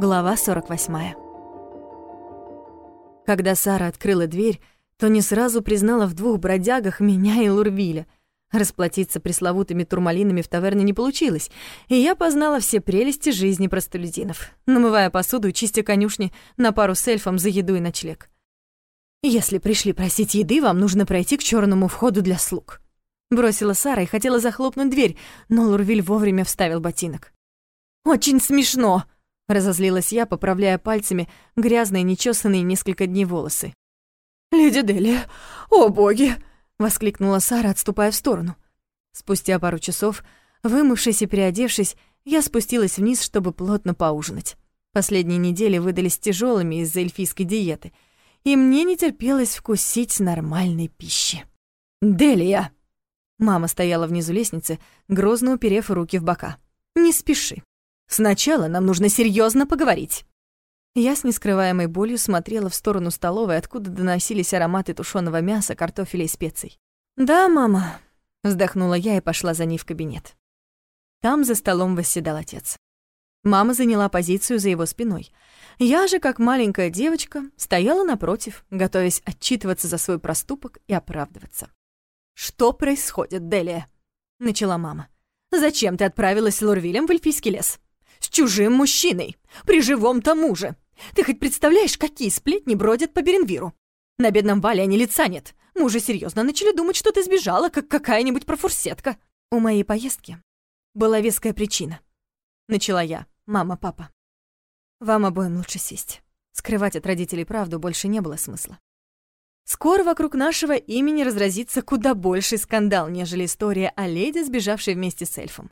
Глава 48. Когда Сара открыла дверь, то не сразу признала в двух бродягах меня и Лурвиля. Расплатиться пресловутыми турмалинами в таверне не получилось, и я познала все прелести жизни простолюдинов, намывая посуду и чистя конюшни на пару с эльфом за еду и ночлег. «Если пришли просить еды, вам нужно пройти к черному входу для слуг», Бросила Сара и хотела захлопнуть дверь, но Лурвиль вовремя вставил ботинок. «Очень смешно!» — разозлилась я, поправляя пальцами грязные, нечесанные несколько дней волосы. «Леди Дели, о боги!» — воскликнула Сара, отступая в сторону. Спустя пару часов, вымывшись и переодевшись, я спустилась вниз, чтобы плотно поужинать. Последние недели выдались тяжелыми из-за эльфийской диеты, и мне не терпелось вкусить нормальной пищи. «Делия!» Мама стояла внизу лестницы, грозно уперев руки в бока. «Не спеши. Сначала нам нужно серьезно поговорить». Я с нескрываемой болью смотрела в сторону столовой, откуда доносились ароматы тушеного мяса, картофеля и специй. «Да, мама», — вздохнула я и пошла за ней в кабинет. Там за столом восседал отец. Мама заняла позицию за его спиной. Я же, как маленькая девочка, стояла напротив, готовясь отчитываться за свой проступок и оправдываться. «Что происходит, Делия?» — начала мама. «Зачем ты отправилась с Лорвилем в эльфийский лес? С чужим мужчиной, при живом-то муже. Ты хоть представляешь, какие сплетни бродят по Беренвиру? На бедном Вале они лица нет. Мы уже серьезно начали думать, что ты сбежала, как какая-нибудь профурсетка. У моей поездки была веская причина. Начала я, мама, папа. Вам обоим лучше сесть. Скрывать от родителей правду больше не было смысла. Скоро вокруг нашего имени разразится куда больший скандал, нежели история о леди, сбежавшей вместе с эльфом.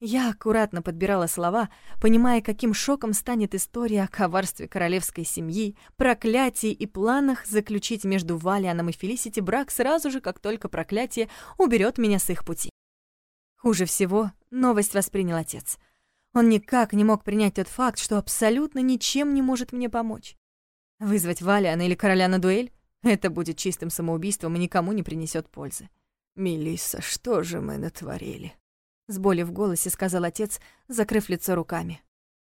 Я аккуратно подбирала слова, понимая, каким шоком станет история о коварстве королевской семьи, проклятии и планах заключить между Валианом и Фелисити брак сразу же, как только проклятие уберет меня с их пути. Хуже всего новость воспринял отец. Он никак не мог принять тот факт, что абсолютно ничем не может мне помочь. Вызвать Валиана или короля на дуэль? Это будет чистым самоубийством и никому не принесет пользы. Мелисса, что же мы натворили? С болью в голосе сказал отец, закрыв лицо руками.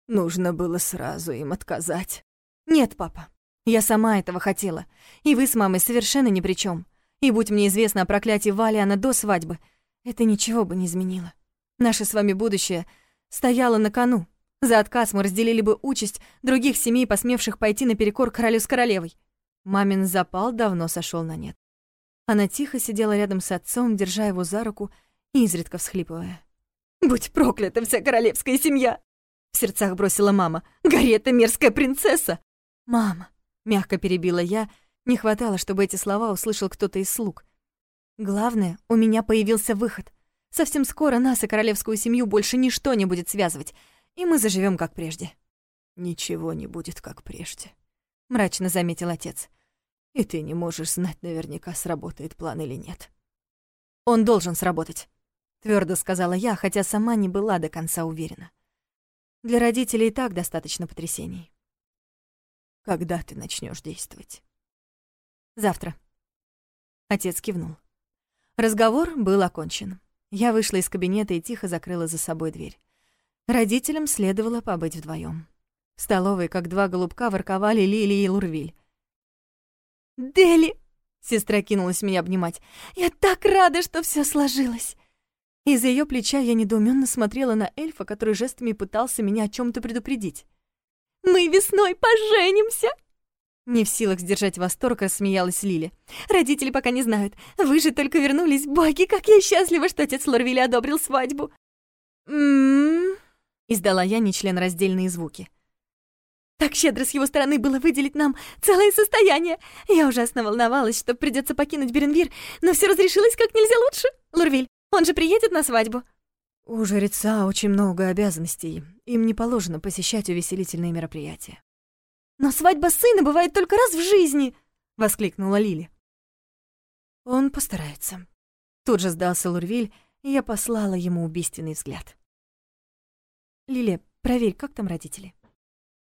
Нужно было сразу им отказать. Нет, папа. Я сама этого хотела. И вы с мамой совершенно ни при чем. И будь мне известно о проклятии Валиана до свадьбы, это ничего бы не изменило. Наше с вами будущее стояло на кону. За отказ мы разделили бы участь других семей, посмевших пойти наперекор королю с королевой. Мамин запал давно сошел на нет. Она тихо сидела рядом с отцом, держа его за руку изредка всхлипывая. «Будь проклята вся королевская семья!» В сердцах бросила мама. «Гори эта мерзкая принцесса!» «Мама!» — мягко перебила я. Не хватало, чтобы эти слова услышал кто-то из слуг. «Главное, у меня появился выход. Совсем скоро нас и королевскую семью больше ничто не будет связывать, и мы заживем как прежде». «Ничего не будет как прежде», — мрачно заметил отец. «И ты не можешь знать наверняка, сработает план или нет». «Он должен сработать», — твердо сказала я, хотя сама не была до конца уверена. Для родителей и так достаточно потрясений. «Когда ты начнешь действовать?» «Завтра». Отец кивнул. Разговор был окончен. Я вышла из кабинета и тихо закрыла за собой дверь. Родителям следовало побыть вдвоем. В столовой, как два голубка, ворковали Лили и Лурвиль. «Дели!» — сестра кинулась меня обнимать. «Я так рада, что все сложилось!» Из-за ее плеча я недоуменно смотрела на эльфа, который жестами пытался меня о чем то предупредить. «Мы весной поженимся!» Не в силах сдержать восторг, рассмеялась Лили. «Родители пока не знают. Вы же только вернулись. Боги, как я счастлива, что отец Лорвиля одобрил свадьбу!» «М-м-м...» издала я нечленораздельные звуки. Так щедро с его стороны было выделить нам целое состояние. Я ужасно волновалась, что придется покинуть Беренвир, но все разрешилось как нельзя лучше. Лурвиль, он же приедет на свадьбу. У жреца очень много обязанностей. Им не положено посещать увеселительные мероприятия. «Но свадьба сына бывает только раз в жизни!» — воскликнула Лили. Он постарается. Тут же сдался Лурвиль, и я послала ему убийственный взгляд. «Лили, проверь, как там родители?»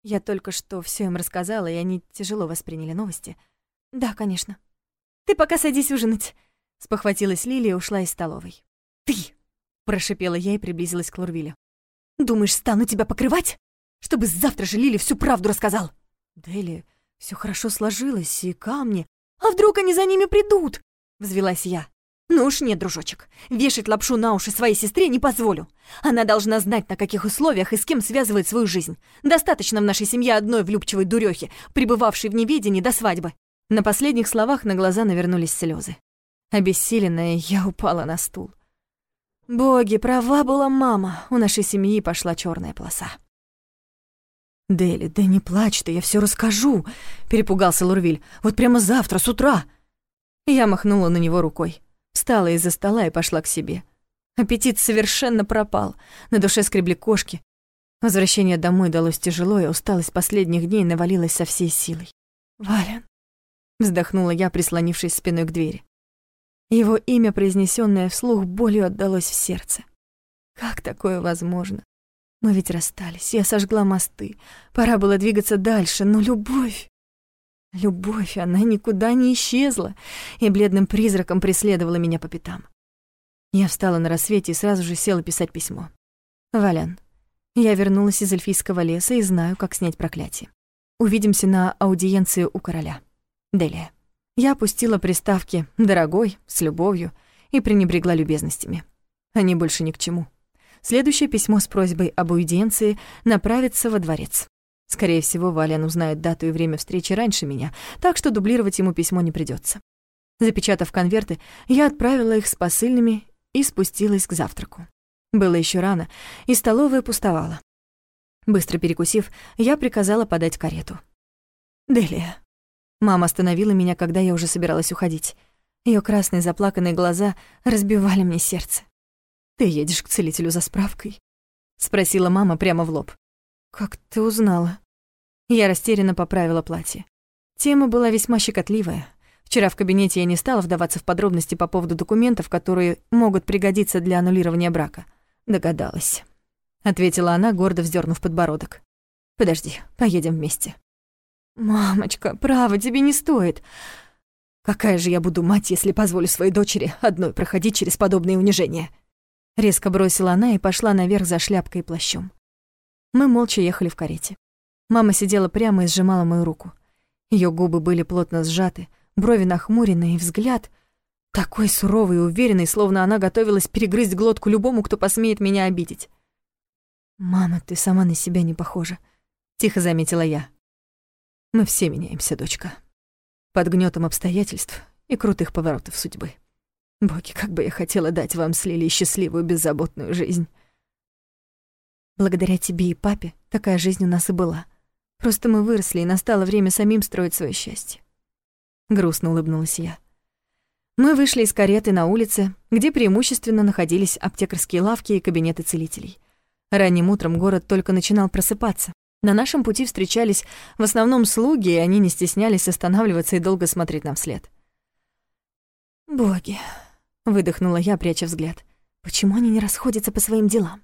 Я только что все им рассказала, и они тяжело восприняли новости. Да, конечно. Ты пока садись ужинать, спохватилась Лилия и ушла из столовой. Ты, прошипела я и приблизилась к Лурвилю. Думаешь, стану тебя покрывать? Чтобы завтра же Лили всю правду рассказал!» «Дели, все хорошо сложилось, и камни...» «А вдруг они за ними придут?» — взвелась я. «Ну уж нет, дружочек, вешать лапшу на уши своей сестре не позволю. Она должна знать, на каких условиях и с кем связывает свою жизнь. Достаточно в нашей семье одной влюбчивой дурехи, пребывавшей в неведении до свадьбы». На последних словах на глаза навернулись слезы. Обессиленная, я упала на стул. Боги, права была мама, у нашей семьи пошла черная полоса. «Дели, да не плачь ты, я все расскажу», — перепугался Лурвиль. «Вот прямо завтра, с утра». Я махнула на него рукой. Встала из-за стола и пошла к себе. Аппетит совершенно пропал. На душе скребли кошки. Возвращение домой далось тяжело, и усталость последних дней навалилась со всей силой. «Вален», — вздохнула я, прислонившись спиной к двери. Его имя, произнесенное вслух, болью отдалось в сердце. Как такое возможно? Мы ведь расстались, я сожгла мосты. Пора было двигаться дальше, но любовь... Любовь, она никуда не исчезла и бледным призраком преследовала меня по пятам. Я встала на рассвете и сразу же села писать письмо. «Валян, я вернулась из эльфийского леса и знаю, как снять проклятие. Увидимся на аудиенции у короля. Делия». Я опустила приставки «дорогой», «с любовью» и пренебрегла любезностями. Они больше ни к чему. Следующее письмо с просьбой об аудиенции направится во дворец. Скорее всего, Валян узнает дату и время встречи раньше меня, так что дублировать ему письмо не придется. Запечатав конверты, я отправила их с посыльными и спустилась к завтраку. Было еще рано, и столовая пустовала. Быстро перекусив, я приказала подать карету. «Делия». Мама остановила меня, когда я уже собиралась уходить. Ее красные заплаканные глаза разбивали мне сердце. «Ты едешь к целителю за справкой?» — спросила мама прямо в лоб. «Как ты узнала?» Я растерянно поправила платье. Тема была весьма щекотливая. Вчера в кабинете я не стала вдаваться в подробности по поводу документов, которые могут пригодиться для аннулирования брака. Догадалась. Ответила она, гордо вздернув подбородок. «Подожди, поедем вместе». «Мамочка, право, тебе не стоит. Какая же я буду мать, если позволю своей дочери одной проходить через подобные унижения?» Резко бросила она и пошла наверх за шляпкой и плащом. Мы молча ехали в карете. Мама сидела прямо и сжимала мою руку. Ее губы были плотно сжаты, брови нахмурены, и взгляд такой суровый и уверенный, словно она готовилась перегрызть глотку любому, кто посмеет меня обидеть. «Мама, ты сама на себя не похожа», — тихо заметила я. «Мы все меняемся, дочка. Под гнетом обстоятельств и крутых поворотов судьбы. Боги, как бы я хотела дать вам с Лилией счастливую, беззаботную жизнь. Благодаря тебе и папе такая жизнь у нас и была. Просто мы выросли, и настало время самим строить свое счастье. Грустно улыбнулась я. Мы вышли из кареты на улице, где преимущественно находились аптекарские лавки и кабинеты целителей. Ранним утром город только начинал просыпаться. На нашем пути встречались в основном слуги, и они не стеснялись останавливаться и долго смотреть нам вслед. «Боги», — выдохнула я, пряча взгляд, — «почему они не расходятся по своим делам?»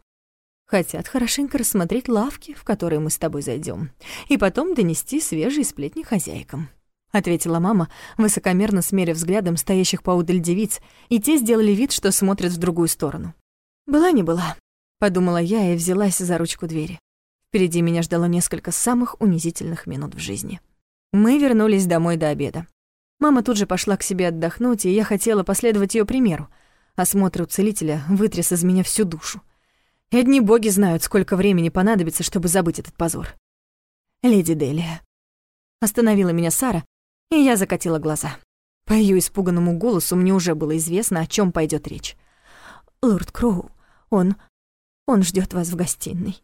Хотят хорошенько рассмотреть лавки, в которые мы с тобой зайдем, и потом донести свежие сплетни хозяйкам», — ответила мама, высокомерно смерив взглядом стоящих поудаль девиц, и те сделали вид, что смотрят в другую сторону. «Была не была», — подумала я и взялась за ручку двери. Впереди меня ждало несколько самых унизительных минут в жизни. Мы вернулись домой до обеда. Мама тут же пошла к себе отдохнуть, и я хотела последовать ее примеру. Осмотр у целителя вытряс из меня всю душу. И одни боги знают, сколько времени понадобится, чтобы забыть этот позор. Леди Делия. Остановила меня Сара, и я закатила глаза. По ее испуганному голосу мне уже было известно, о чем пойдет речь. «Лорд Кроу, он... он ждет вас в гостиной».